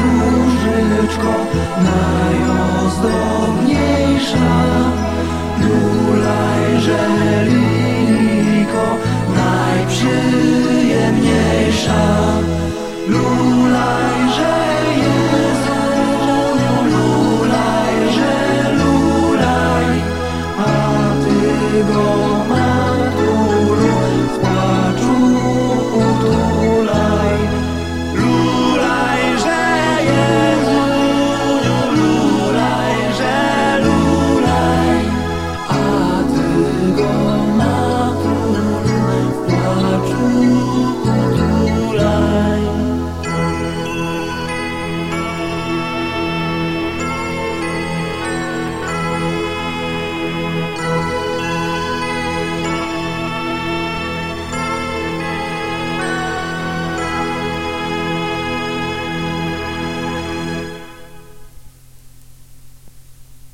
różyczko najozdobniejsza. Lulajże